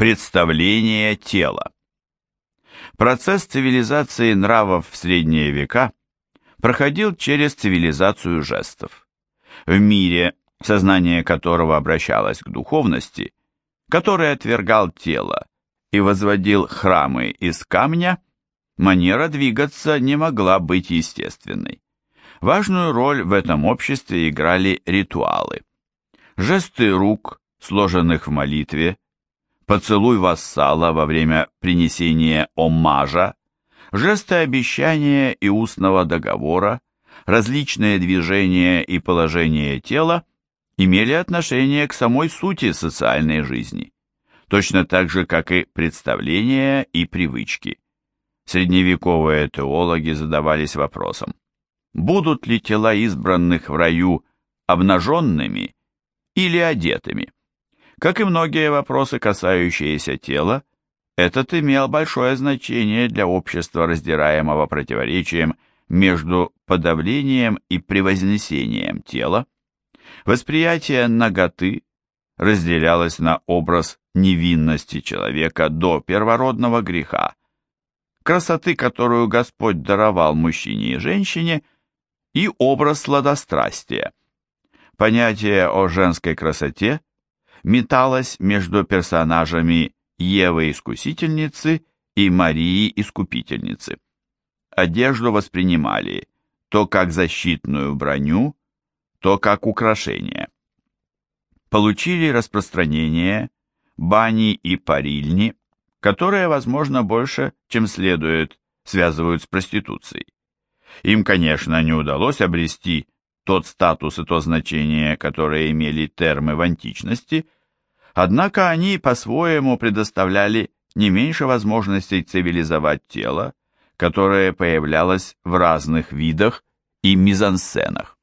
Представление тела. Процесс цивилизации нравов в средние века проходил через цивилизацию жестов. В мире, сознание которого обращалось к духовности, который отвергал тело и возводил храмы из камня, манера двигаться не могла быть естественной. Важную роль в этом обществе играли ритуалы. Жесты рук, сложенных в молитве, поцелуй вассала во время принесения оммажа, жесты обещания и устного договора, различные движения и положения тела имели отношение к самой сути социальной жизни, точно так же, как и представления и привычки. Средневековые теологи задавались вопросом, будут ли тела избранных в раю обнаженными или одетыми? Как и многие вопросы, касающиеся тела, этот имел большое значение для общества, раздираемого противоречием между подавлением и превознесением тела. Восприятие наготы разделялось на образ невинности человека до первородного греха, красоты, которую Господь даровал мужчине и женщине, и образ сладострастия. Понятие о женской красоте металась между персонажами Евы-искусительницы и Марии-искупительницы. Одежду воспринимали то как защитную броню, то как украшение. Получили распространение бани и парильни, которые, возможно, больше, чем следует, связывают с проституцией. Им, конечно, не удалось обрести тот статус и то значение, которые имели термы в античности, однако они по-своему предоставляли не меньше возможностей цивилизовать тело, которое появлялось в разных видах и мизансценах.